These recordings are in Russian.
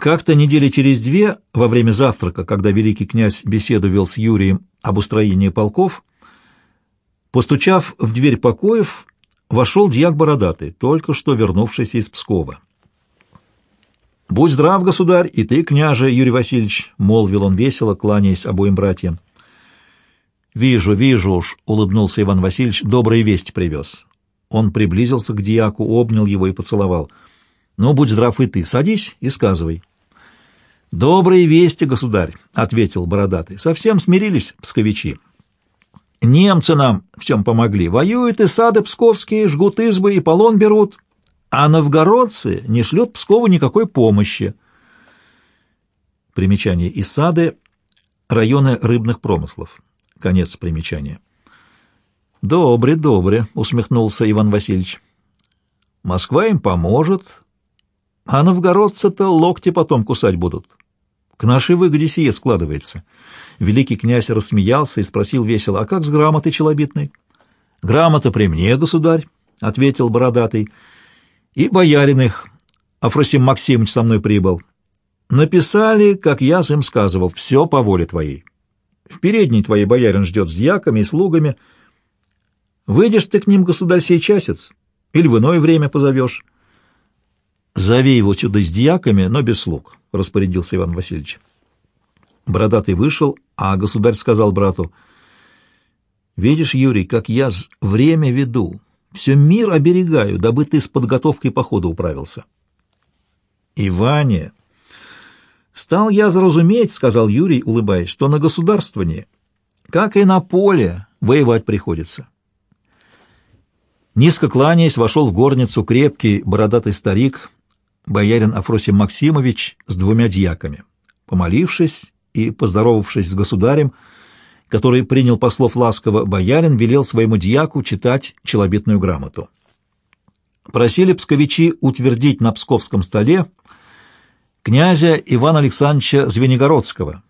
Как-то недели через две, во время завтрака, когда великий князь беседу вел с Юрием об устроении полков, постучав в дверь покоев, вошел дьяк Бородатый, только что вернувшийся из Пскова. «Будь здрав, государь, и ты, княже Юрий Васильевич», — молвил он весело, кланяясь обоим братьям. «Вижу, вижу уж», — улыбнулся Иван Васильевич, — «добрые вести привез». Он приблизился к дьяку, обнял его и поцеловал. «Ну, будь здрав и ты, садись и сказывай». «Добрые вести, государь», — ответил бородатый. «Совсем смирились псковичи. Немцы нам всем помогли. Воюют и сады псковские, жгут избы и полон берут, а новгородцы не шлют Пскову никакой помощи. Примечание Исады — районы рыбных промыслов. Конец примечания. «Добре, добре», — усмехнулся Иван Васильевич. «Москва им поможет, а новгородцы-то локти потом кусать будут. К нашей выгоде сие складывается». Великий князь рассмеялся и спросил весело, «А как с грамотой челобитной?» «Грамота при мне, государь», — ответил бородатый, — и боярин их, Афросим Максимович со мной прибыл. Написали, как я им сказывал, все по воле твоей. В передней твоей боярин ждет с дьяками и слугами. Выйдешь ты к ним, государь, сей часец, или в иное время позовешь. Зови его сюда с дьяками, но без слуг, — распорядился Иван Васильевич. Бородатый вышел, а государь сказал брату, — Видишь, Юрий, как я время веду, все мир оберегаю, дабы ты с подготовкой похода управился. Иване, стал я заразуметь, сказал Юрий, улыбаясь, что на государствовании, как и на поле, воевать приходится. Низко кланяясь, вошел в горницу крепкий бородатый старик, боярин Афросим Максимович с двумя дьяками. Помолившись и поздоровавшись с государем, который принял послов ласково, боярин велел своему дьяку читать челобитную грамоту. Просили псковичи утвердить на псковском столе князя Ивана Александровича Звенигородского,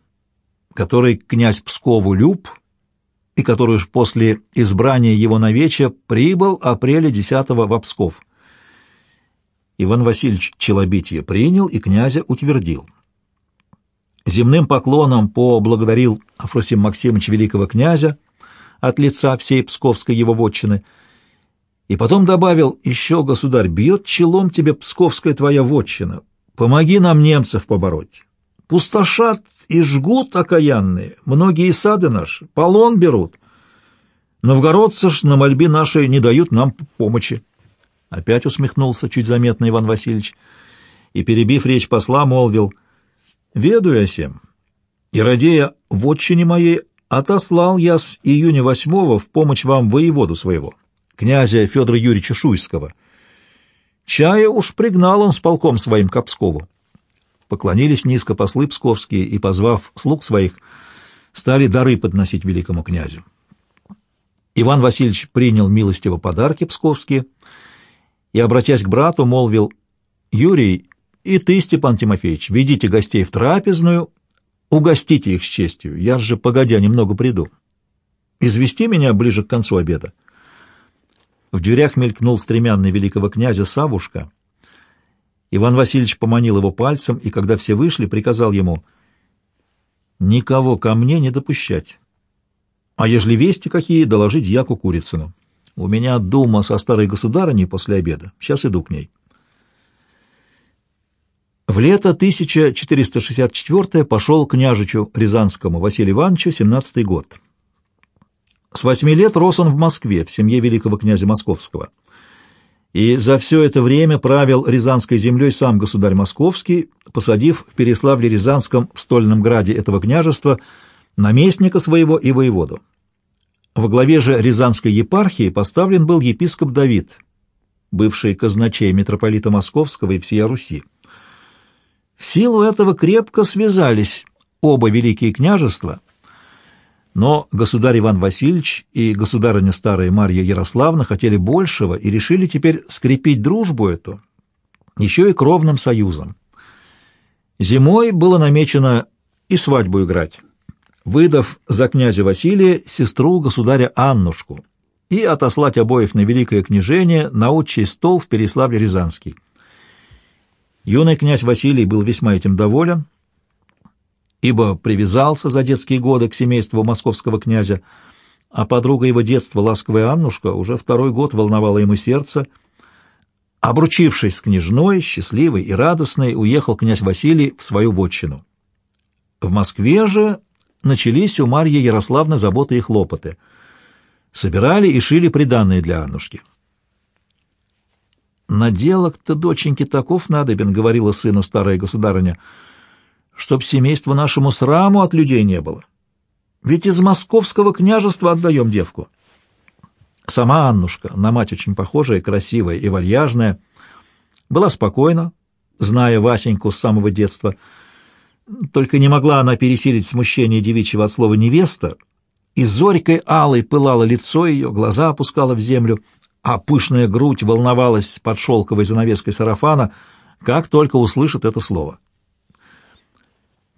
который князь Пскову люб и который уж после избрания его на вече прибыл апреля 10 в Псков. Иван Васильевич Челобитие принял и князя утвердил земным поклоном поблагодарил Афросим Максимович великого князя от лица всей Псковской его вотчины, и потом добавил, «Еще, государь, бьет челом тебе Псковская твоя вотчина, помоги нам немцев побороть. Пустошат и жгут окаянные, многие сады наши, полон берут. Новгородцы ж на мольбе нашей не дают нам помощи». Опять усмехнулся чуть заметно Иван Васильевич и, перебив речь посла, молвил — Ведаю о сем, и, радея в отчине моей, отослал я с июня восьмого в помощь вам воеводу своего, князя Федора Юрьевича Шуйского. Чая уж пригнал он с полком своим к. Поклонились низко послы псковские и, позвав слуг своих, стали дары подносить великому князю. Иван Васильевич принял милостиво подарки псковские и, обратясь к брату, молвил, «Юрий, и ты, Степан Тимофеевич, ведите гостей в трапезную, угостите их с честью. Я же, погодя, немного приду. Извести меня ближе к концу обеда. В дверях мелькнул стремянный великого князя Савушка. Иван Васильевич поманил его пальцем, и когда все вышли, приказал ему «Никого ко мне не допущать. А ежели вести какие, доложить Яку Курицыну. У меня дума со старой государыней после обеда. Сейчас иду к ней». В лето 1464 пошел княжичу Рязанскому Василию Ивановичу 17 год. С восьми лет рос он в Москве, в семье великого князя Московского. И за все это время правил Рязанской землей сам государь Московский, посадив в Переславле-Рязанском в стольном граде этого княжества наместника своего и воеводу. Во главе же Рязанской епархии поставлен был епископ Давид, бывший казначей митрополита Московского и всея Руси. В силу этого крепко связались оба великие княжества, но государь Иван Васильевич и государыня старая Марья Ярославна хотели большего и решили теперь скрепить дружбу эту еще и кровным союзом. Зимой было намечено и свадьбу играть, выдав за князя Василия сестру государя Аннушку и отослать обоих на великое княжение на отчий стол в Переславле-Рязанский. Юный князь Василий был весьма этим доволен, ибо привязался за детские годы к семейству московского князя, а подруга его детства, ласковая Аннушка, уже второй год волновала ему сердце. Обручившись с княжной, счастливой и радостной, уехал князь Василий в свою вотчину. В Москве же начались у Марьи Ярославны заботы и хлопоты. Собирали и шили приданные для Аннушки. «Наделок-то, доченьки, таков надобен», — говорила сыну старая государыня, — «чтоб семейству нашему сраму от людей не было. Ведь из московского княжества отдаем девку». Сама Аннушка, на мать очень похожая, красивая и вальяжная, была спокойна, зная Васеньку с самого детства. Только не могла она пересилить смущение девичьего от слова «невеста», и зорькой алой пылало лицо ее, глаза опускала в землю, а пышная грудь волновалась под шелковой занавеской сарафана, как только услышит это слово.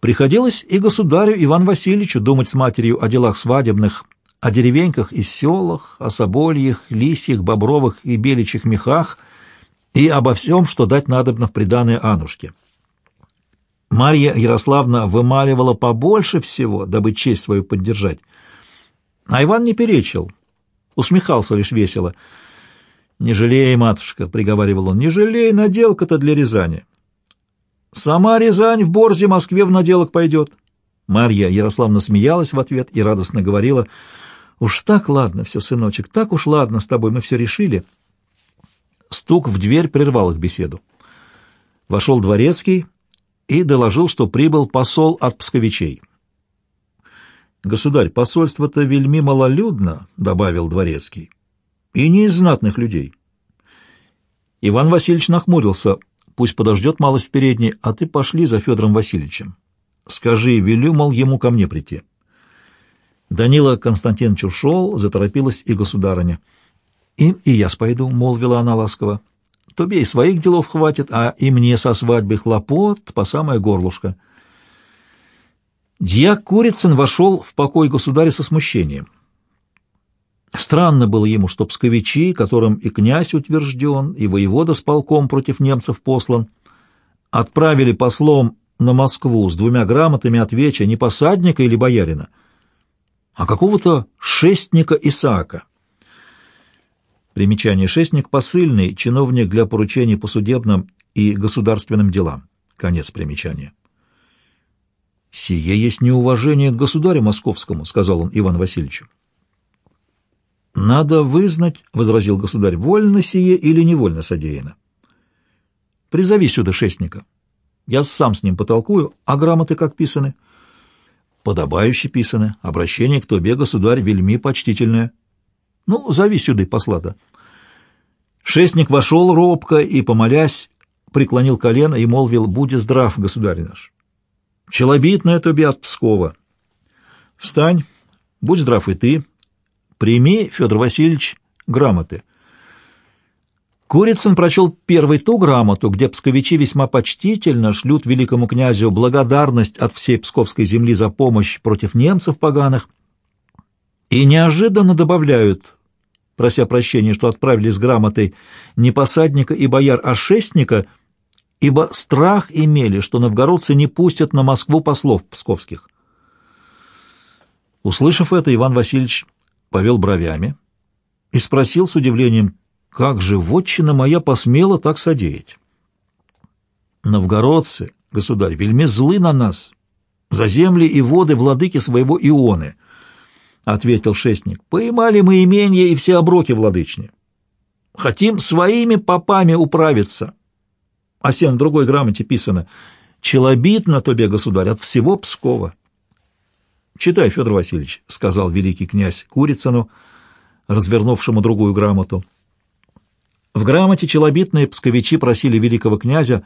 Приходилось и государю Иван Васильевичу думать с матерью о делах свадебных, о деревеньках и селах, о собольях, лисьих, бобровых и беличьих мехах и обо всем, что дать надобно в приданое Анушке. Марья Ярославна вымаливала побольше всего, дабы честь свою поддержать. А Иван не перечил, усмехался лишь весело — «Не жалей, матушка», — приговаривал он, — «не жалей, наделка-то для Рязани». «Сама Рязань в Борзе Москве в наделок пойдет». Марья Ярославна смеялась в ответ и радостно говорила, «Уж так ладно все, сыночек, так уж ладно с тобой, мы все решили». Стук в дверь прервал их беседу. Вошел дворецкий и доложил, что прибыл посол от псковичей. «Государь, посольство-то вельми малолюдно», — добавил дворецкий и не из знатных людей. Иван Васильевич нахмурился. Пусть подождет малость в передней, а ты пошли за Федором Васильевичем. Скажи, велю, мол, ему ко мне прийти. Данила Константинович ушел, заторопилась и государыня. «Им и я спойду», — молвила она ласково. «Тобе и своих делов хватит, а и мне со свадьбы хлопот по самое горлышко». Дьяк Курицын вошел в покой государя со смущением. Странно было ему, что псковичи, которым и князь утвержден, и воевода с полком против немцев послан, отправили послом на Москву с двумя грамотами от веча не посадника или боярина, а какого-то шестника Исаака. Примечание «шестник» — посыльный, чиновник для поручений по судебным и государственным делам. Конец примечания. «Сие есть неуважение к государю московскому», — сказал он Иван Васильевичу. «Надо вызнать, — возразил государь, — вольно сие или невольно содеяно. Призови сюда шестника. Я сам с ним потолкую, а грамоты как писаны?» «Подобающе писаны. Обращение к тобе, государь, вельми почтительное. Ну, зови сюда посла-то». Шестник вошел робко и, помолясь, преклонил колено и молвил, «Будь здрав, государь наш! Челобитное тобе от Пскова! Встань, будь здрав и ты!» Прими, Федор Васильевич, грамоты. Курицын прочел первый ту грамоту, где псковичи весьма почтительно шлют великому князю благодарность от всей псковской земли за помощь против немцев поганых, и неожиданно добавляют, прося прощения, что отправили с грамотой не посадника и бояр, а шестника, ибо страх имели, что новгородцы не пустят на Москву послов псковских. Услышав это, Иван Васильевич повел бровями и спросил с удивлением, как же вотчина моя посмела так содеять? Новгородцы, государь, вельми злы на нас, за земли и воды владыки своего Ионы, — ответил шестник. Поймали мы имение и все оброки владычни. Хотим своими попами управиться. А всем в другой грамоте писано «Челобит на тобе, государь, от всего Пскова». «Читай, Федор Васильевич», — сказал великий князь Курицыну, развернувшему другую грамоту. В грамоте челобитные псковичи просили великого князя,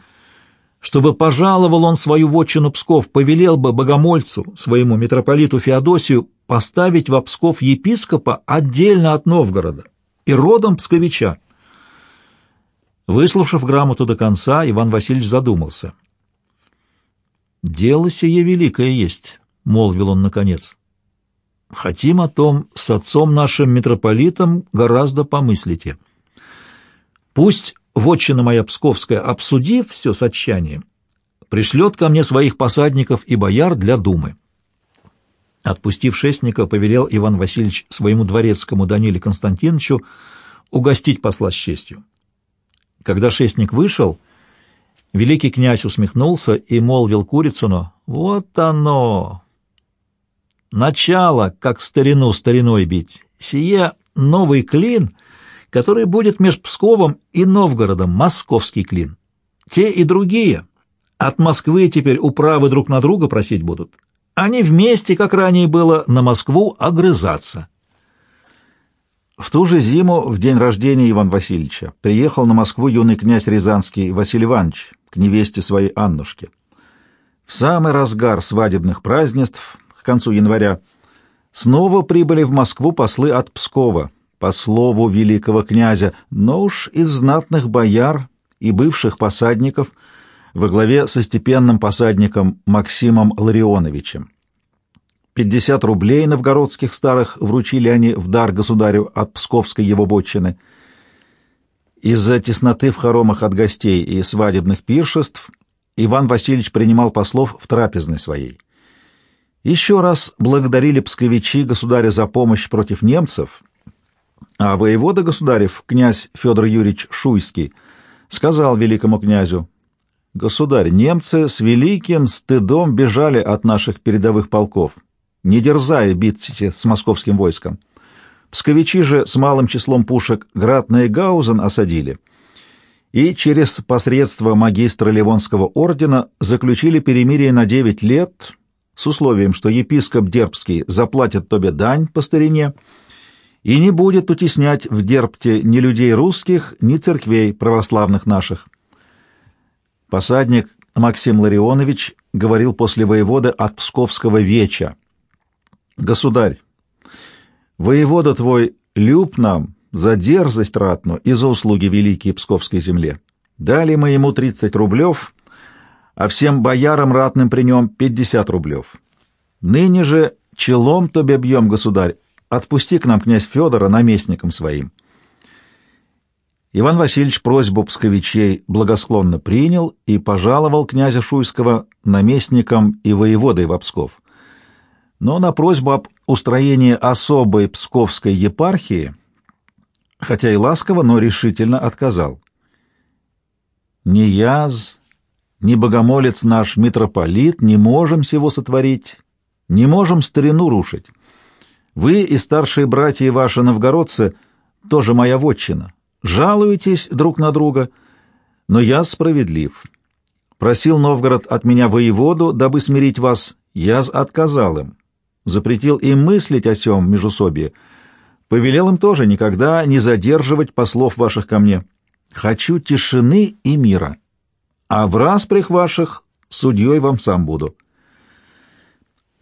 чтобы пожаловал он свою вотчину Псков, повелел бы богомольцу, своему митрополиту Феодосию, поставить во Псков епископа отдельно от Новгорода и родом псковича. Выслушав грамоту до конца, Иван Васильевич задумался. «Дело сие великое есть», — молвил он наконец. «Хотим о том с отцом нашим митрополитом гораздо помыслите. Пусть вотчина моя псковская, обсудив все с отчаянием, пришлет ко мне своих посадников и бояр для думы. Отпустив шестника, повелел Иван Васильевич своему дворецкому Даниле Константиновичу угостить посла с честью. Когда шестник вышел, великий князь усмехнулся и молвил Курицыну, «Вот оно! Начало, как старину стариной бить. Сие новый клин, который будет между Псковом и Новгородом, московский клин. Те и другие от Москвы теперь управы друг на друга просить будут. Они вместе, как ранее было, на Москву огрызаться. В ту же зиму, в день рождения Ивана Васильевича, приехал на Москву юный князь Рязанский Василий Иванович к невесте своей Аннушке. В самый разгар свадебных празднеств, к концу января, снова прибыли в Москву послы от Пскова, по слову великого князя, но уж из знатных бояр и бывших посадников – во главе со степенным посадником Максимом Ларионовичем. 50 рублей новгородских старых вручили они в дар государю от псковской его бочины. Из-за тесноты в хоромах от гостей и свадебных пиршеств Иван Васильевич принимал послов в трапезной своей. Еще раз благодарили псковичи государя за помощь против немцев, а воевода государев, князь Федор Юрьевич Шуйский, сказал великому князю, Государь, немцы с великим стыдом бежали от наших передовых полков, не дерзая биться с московским войском. Псковичи же с малым числом пушек Гратна и Гаузен осадили и через посредство магистра Ливонского ордена заключили перемирие на девять лет с условием, что епископ Дербский заплатит тебе дань по старине и не будет утеснять в Дербте ни людей русских, ни церквей православных наших. Посадник Максим Ларионович говорил после воевода от Псковского веча. «Государь, воевода твой люб нам за дерзость ратну и за услуги великие Псковской земле. Дали мы ему тридцать рублев, а всем боярам ратным при нем пятьдесят рублев. Ныне же челом тебе бьем, государь, отпусти к нам князь Федора наместником своим». Иван Васильевич просьбу псковичей благосклонно принял и пожаловал князя Шуйского наместником и воеводой в Псков. Но на просьбу об устроении особой псковской епархии, хотя и ласково, но решительно отказал. «Ни яз, ни богомолец наш митрополит не можем сего сотворить, не можем старину рушить. Вы и старшие братья ваши новгородцы тоже моя вотчина, Жалуетесь друг на друга, но я справедлив. Просил Новгород от меня воеводу, дабы смирить вас, я отказал им. Запретил им мыслить о сём межусобии. Повелел им тоже никогда не задерживать послов ваших ко мне. Хочу тишины и мира. А в распрях ваших судьей вам сам буду.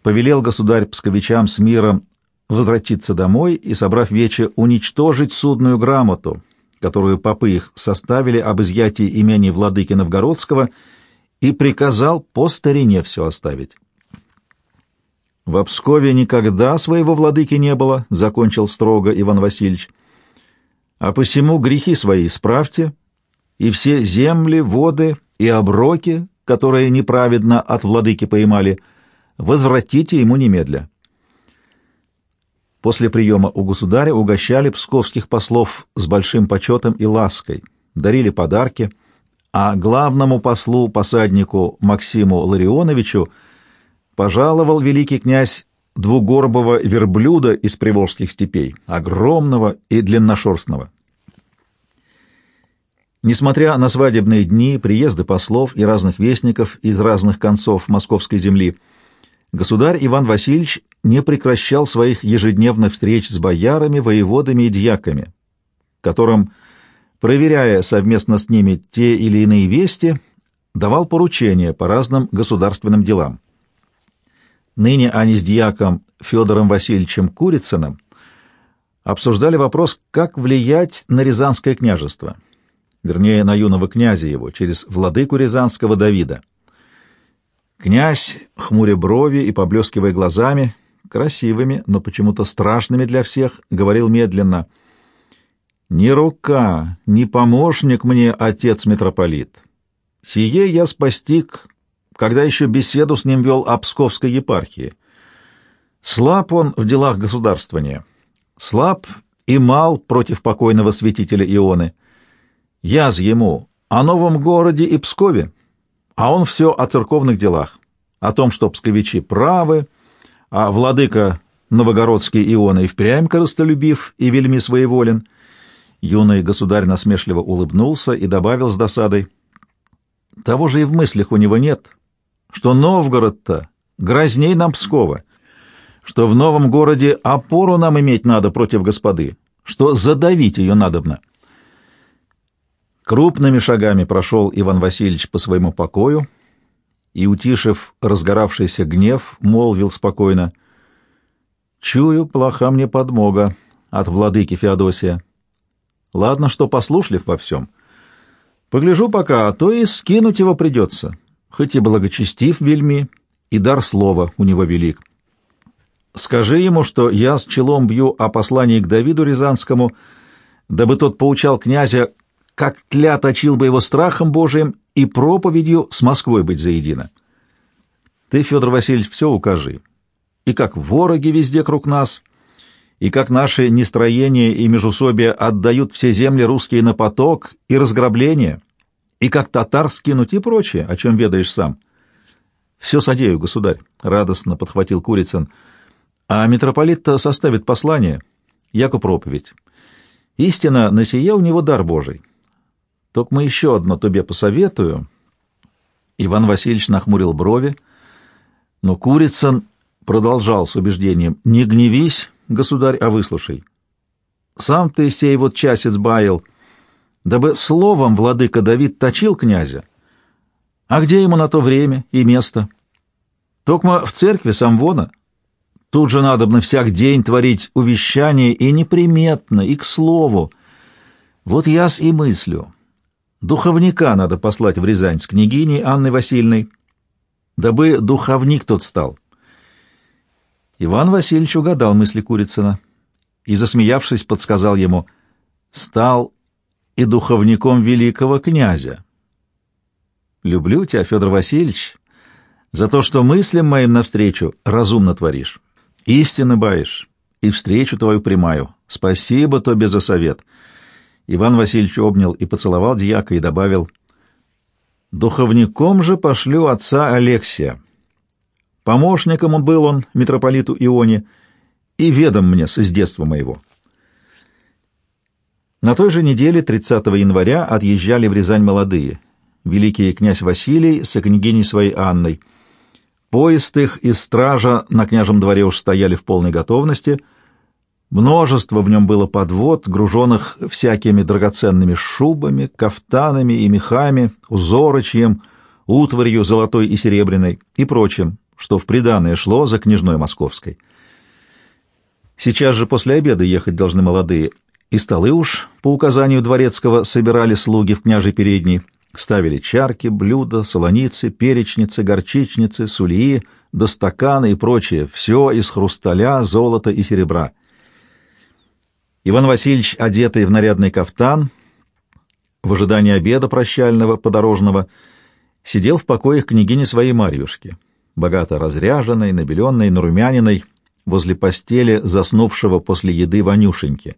Повелел государь псковичам с миром возвратиться домой и, собрав вече, уничтожить судную грамоту, которую попы их составили об изъятии имени владыки Новгородского, и приказал по старине все оставить. «В Обскове никогда своего владыки не было», — закончил строго Иван Васильевич. «А посему грехи свои справьте, и все земли, воды и оброки, которые неправедно от владыки поймали, возвратите ему немедля». После приема у государя угощали псковских послов с большим почетом и лаской, дарили подарки, а главному послу-посаднику Максиму Ларионовичу пожаловал великий князь двугорбого верблюда из приволжских степей, огромного и длинношерстного. Несмотря на свадебные дни, приезды послов и разных вестников из разных концов московской земли, государь Иван Васильевич не прекращал своих ежедневных встреч с боярами, воеводами и дьяками, которым, проверяя совместно с ними те или иные вести, давал поручения по разным государственным делам. Ныне они с дьяком Федором Васильевичем Курицыным обсуждали вопрос, как влиять на Рязанское княжество, вернее, на юного князя его, через владыку Рязанского Давида. Князь, хмуря брови и поблескивая глазами, красивыми, но почему-то страшными для всех, говорил медленно. Ни рука, ни помощник мне отец митрополит. Сие я спостиг, когда еще беседу с ним вел о Псковской епархии. Слаб он в делах государствования, слаб и мал против покойного святителя Ионы. Яз ему о новом городе и Пскове, а он все о церковных делах, о том, что псковичи правы, а владыка новогородский Иона и впрямь коростолюбив и вельми своеволен. Юный государь насмешливо улыбнулся и добавил с досадой, «Того же и в мыслях у него нет, что Новгород-то грозней нам Пскова, что в новом городе опору нам иметь надо против господы, что задавить ее надобно». Крупными шагами прошел Иван Васильевич по своему покою и, утишив разгоравшийся гнев, молвил спокойно, «Чую, плоха мне подмога от владыки Феодосия. Ладно, что послушлив во всем. Погляжу пока, а то и скинуть его придется, хоть и благочестив вельми, и дар слова у него велик. Скажи ему, что я с челом бью о послании к Давиду Рязанскому, дабы тот поучал князя, как тля точил бы его страхом Божиим и проповедью с Москвой быть заедино. Ты, Федор Васильевич, все укажи. И как вороги везде круг нас, и как наши нестроения и межусобия отдают все земли русские на поток и разграбление, и как татар скинуть и прочее, о чем ведаешь сам. Все содею, государь, — радостно подхватил Курицын. А митрополит-то составит послание, яко проповедь. Истина, на сие у него дар Божий. Только мы еще одно тебе посоветую. Иван Васильевич нахмурил брови, но Курицын продолжал с убеждением. «Не гневись, государь, а выслушай. Сам ты сей вот часец баял, дабы словом владыка Давид точил князя. А где ему на то время и место? Токмо в церкви Самвона. Тут же надобно всяк день творить увещание и неприметно, и к слову. Вот я с и мыслю. Духовника надо послать в Рязань с княгиней Анной Васильевной, дабы духовник тот стал. Иван Васильевич угадал мысли Курицына и, засмеявшись, подсказал ему, стал и духовником великого князя. Люблю тебя, Федор Васильевич, за то, что мыслям моим навстречу разумно творишь. Истинно баишь, и встречу твою примаю. Спасибо тебе за совет. Иван Васильевич обнял и поцеловал дьяка и добавил, «Духовником же пошлю отца Алексия. Помощником он был он, митрополиту Ионе, и ведом мне с детства моего». На той же неделе, 30 января, отъезжали в Рязань молодые, великий князь Василий с княгиней своей Анной. Поезд их и стража на княжем дворе уж стояли в полной готовности — Множество в нем было подвод, груженных всякими драгоценными шубами, кафтанами и мехами, узорочьем, утварью золотой и серебряной и прочим, что в приданое шло за княжной московской. Сейчас же после обеда ехать должны молодые, и столы уж, по указанию дворецкого, собирали слуги в княжей передней, ставили чарки, блюда, солоницы, перечницы, горчичницы, сулии, достаканы и прочее, все из хрусталя, золота и серебра — Иван Васильевич, одетый в нарядный кафтан, в ожидании обеда прощального, подорожного, сидел в покоях княгини своей Марьюшки, богато разряженной, набеленной, нарумяниной, возле постели заснувшего после еды Ванюшеньки.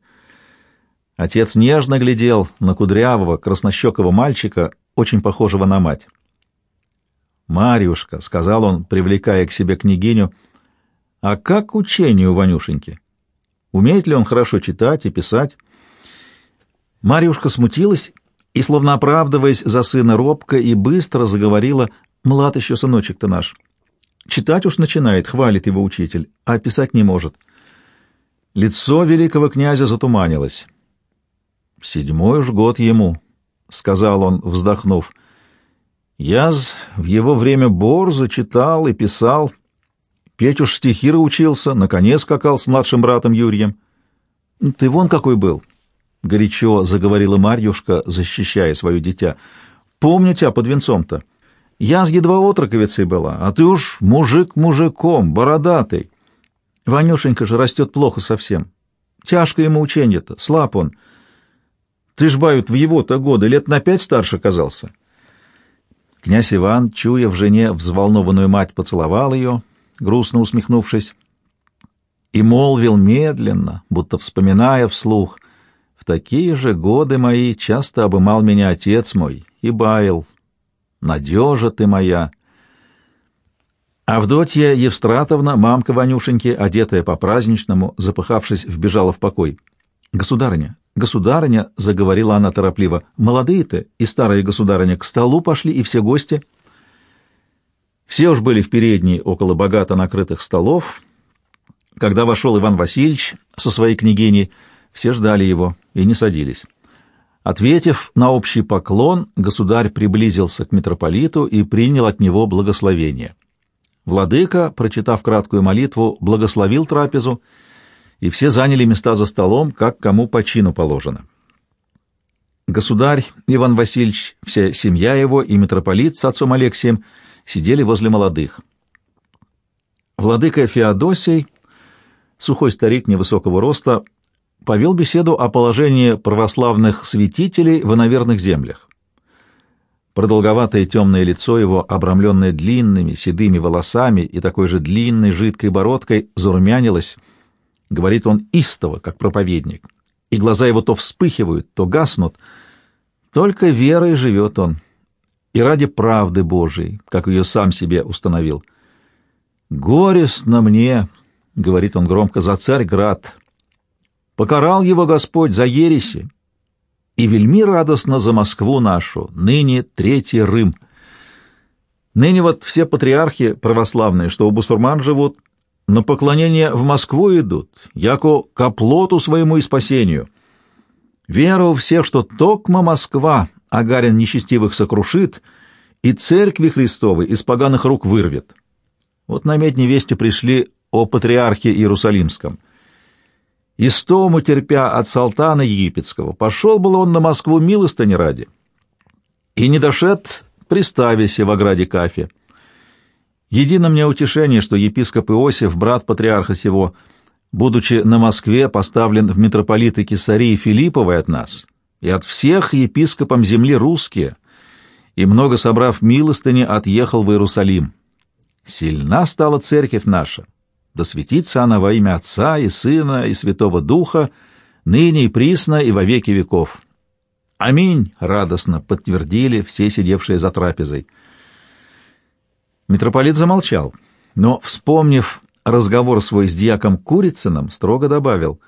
Отец нежно глядел на кудрявого, краснощекого мальчика, очень похожего на мать. «Марьюшка», — сказал он, привлекая к себе княгиню, — «а как учение у Ванюшеньки?» Умеет ли он хорошо читать и писать? Марьюшка смутилась и, словно оправдываясь за сына робко и быстро заговорила, «Млад еще сыночек-то наш. Читать уж начинает, хвалит его учитель, а писать не может». Лицо великого князя затуманилось. «Седьмой уж год ему», — сказал он, вздохнув. «Я в его время борзо читал и писал, — Петь уж стихиры учился, на коне скакал с младшим братом Юрием. «Ну, — Ты вон какой был! — горячо заговорила Марьюшка, защищая свое дитя. — Помню тебя под венцом-то. Я с едва отроковицей была, а ты уж мужик мужиком, бородатый. Ванюшенька же растет плохо совсем. Тяжко ему ученье-то, слаб он. Ты ж, бают, в его-то годы лет на пять старше казался. Князь Иван, чуя в жене взволнованную мать, поцеловал ее, грустно усмехнувшись, и молвил медленно, будто вспоминая вслух, «В такие же годы мои часто обымал меня отец мой и баял. Надежа ты моя!» Авдотья Евстратовна, мамка Ванюшеньки, одетая по-праздничному, запыхавшись, вбежала в покой. «Государыня, государыня!» — заговорила она торопливо. «Молодые-то и старые государыня к столу пошли, и все гости». Все уж были в передней около богато накрытых столов. Когда вошел Иван Васильевич со своей княгиней, все ждали его и не садились. Ответив на общий поклон, государь приблизился к митрополиту и принял от него благословение. Владыка, прочитав краткую молитву, благословил трапезу, и все заняли места за столом, как кому по чину положено. Государь Иван Васильевич, вся семья его и митрополит с отцом Алексием сидели возле молодых. Владыка Феодосий, сухой старик невысокого роста, повел беседу о положении православных святителей в иноверных землях. Продолговатое темное лицо его, обрамленное длинными седыми волосами и такой же длинной жидкой бородкой, зарумянилось. Говорит он истово, как проповедник, и глаза его то вспыхивают, то гаснут. Только верой живет он, и ради правды Божией, как ее сам себе установил. «Горестно мне», — говорит он громко, — «за царь-град. Покарал его Господь за ереси, и вельми радостно за Москву нашу, ныне Третий Рым. Ныне вот все патриархи православные, что у бусурман живут, на поклонение в Москву идут, яко к оплоту своему и спасению. Вера у всех, что токма Москва, агарин нечестивых сокрушит, и церкви Христовой из поганых рук вырвет. Вот на медне вести пришли о патриархе Иерусалимском. Истому терпя от салтана египетского, пошел был он на Москву милостыни ради. И не дошед приставися в ограде Кафе. Едино мне утешение, что епископ Иосиф, брат патриарха сего, будучи на Москве, поставлен в митрополиты Кесарии Филипповой от нас, и от всех епископам земли русские, и много собрав милостыни, отъехал в Иерусалим. Сильна стала церковь наша, да светится она во имя Отца и Сына и Святого Духа, ныне и присно и во веки веков. Аминь! Радостно подтвердили все сидевшие за трапезой. Митрополит замолчал, но, вспомнив разговор свой с дьяком Курицыным, строго добавил,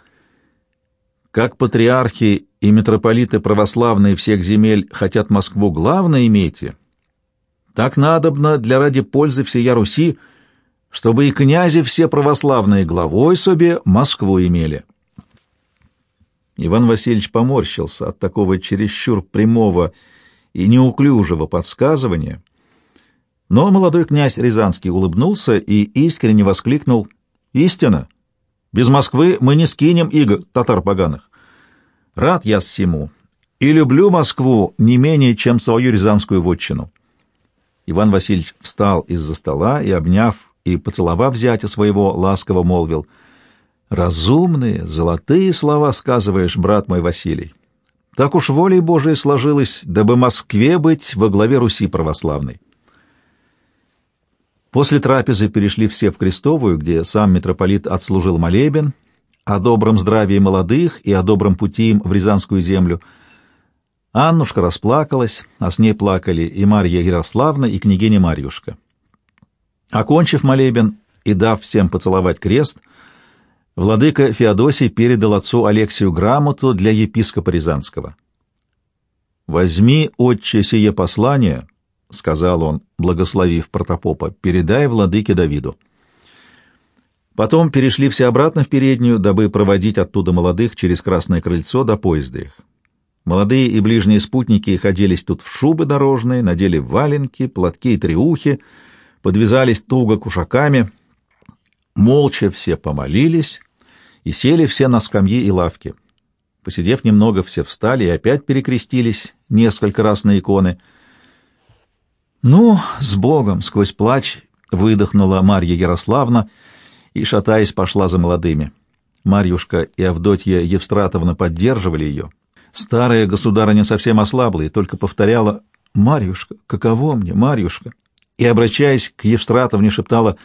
«Как патриархи и митрополиты православные всех земель хотят Москву главной имейте, так надобно для ради пользы всея Руси — чтобы и князи все православные главой себе Москву имели. Иван Васильевич поморщился от такого чересчур прямого и неуклюжего подсказывания, но молодой князь Рязанский улыбнулся и искренне воскликнул «Истина! Без Москвы мы не скинем иго татар поганых. Рад я всему и люблю Москву не менее, чем свою рязанскую вотчину». Иван Васильевич встал из-за стола и, обняв и, поцеловав зятя своего, ласково молвил, «Разумные, золотые слова сказываешь, брат мой Василий. Так уж волей Божией сложилось, дабы Москве быть во главе Руси православной». После трапезы перешли все в Крестовую, где сам митрополит отслужил молебен о добром здравии молодых и о добром пути им в Рязанскую землю. Аннушка расплакалась, а с ней плакали и Марья Ярославна, и княгиня Марьюшка. Окончив молебен и дав всем поцеловать крест, владыка Феодосий передал отцу Алексию грамоту для епископа Рязанского. «Возьми, отче, сие послание», — сказал он, благословив протопопа, — «передай владыке Давиду». Потом перешли все обратно в переднюю, дабы проводить оттуда молодых через Красное крыльцо до поезда их. Молодые и ближние спутники ходились тут в шубы дорожные, надели валенки, платки и треухи, подвязались туго кушаками, молча все помолились и сели все на скамьи и лавки. Посидев немного, все встали и опять перекрестились несколько раз на иконы. «Ну, с Богом!» — сквозь плач выдохнула Марья Ярославна и, шатаясь, пошла за молодыми. Марьюшка и Авдотья Евстратовна поддерживали ее. Старая государыня совсем ослабла и только повторяла «Марьюшка, каково мне, Марьюшка?» и, обращаясь к Евстратовне, шептала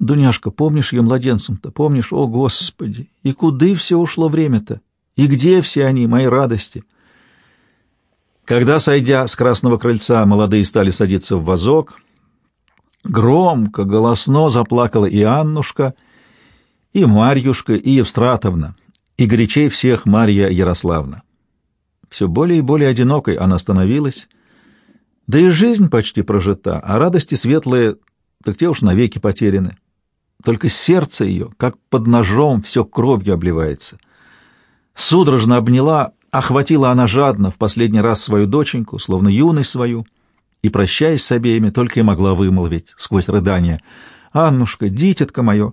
«Дуняшка, помнишь ее младенцем-то? Помнишь? О, Господи! И куды все ушло время-то? И где все они, мои радости?» Когда, сойдя с красного крыльца, молодые стали садиться в вазок, громко, голосно заплакала и Аннушка, и Марьюшка, и Евстратовна, и горячей всех Марья Ярославна. Все более и более одинокой она становилась, да и жизнь почти прожита, а радости светлые, так те уж навеки потеряны. Только сердце ее, как под ножом, все кровью обливается. Судорожно обняла, охватила она жадно в последний раз свою доченьку, словно юность свою, и, прощаясь с обеими, только и могла вымолвить сквозь рыдания, «Аннушка, дитятка мое,